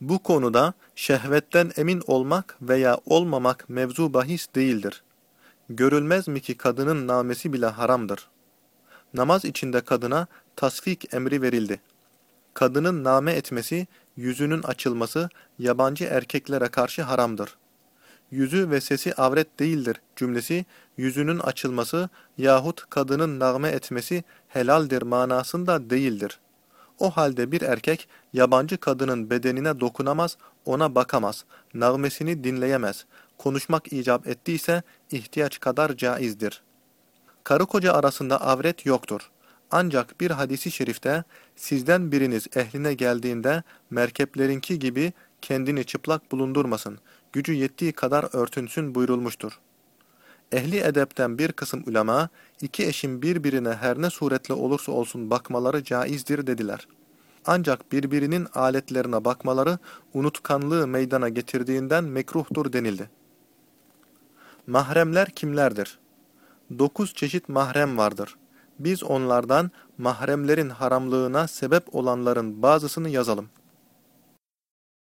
Bu konuda şehvetten emin olmak veya olmamak mevzu bahis değildir. Görülmez mi ki kadının namesi bile haramdır. Namaz içinde kadına tasfik emri verildi. Kadının name etmesi, yüzünün açılması yabancı erkeklere karşı haramdır. Yüzü ve sesi avret değildir cümlesi, yüzünün açılması yahut kadının nağme etmesi helaldir manasında değildir. O halde bir erkek yabancı kadının bedenine dokunamaz, ona bakamaz, nağmesini dinleyemez. Konuşmak icap ettiyse ihtiyaç kadar caizdir. Karı koca arasında avret yoktur. Ancak bir hadisi şerifte sizden biriniz ehline geldiğinde merkeplerinki gibi kendini çıplak bulundurmasın, gücü yettiği kadar örtünsün buyurulmuştur. Ehli edepten bir kısım ulema, iki eşin birbirine her ne suretle olursa olsun bakmaları caizdir dediler. Ancak birbirinin aletlerine bakmaları unutkanlığı meydana getirdiğinden mekruhtur denildi. Mahremler kimlerdir? Dokuz çeşit mahrem vardır. Biz onlardan mahremlerin haramlığına sebep olanların bazısını yazalım.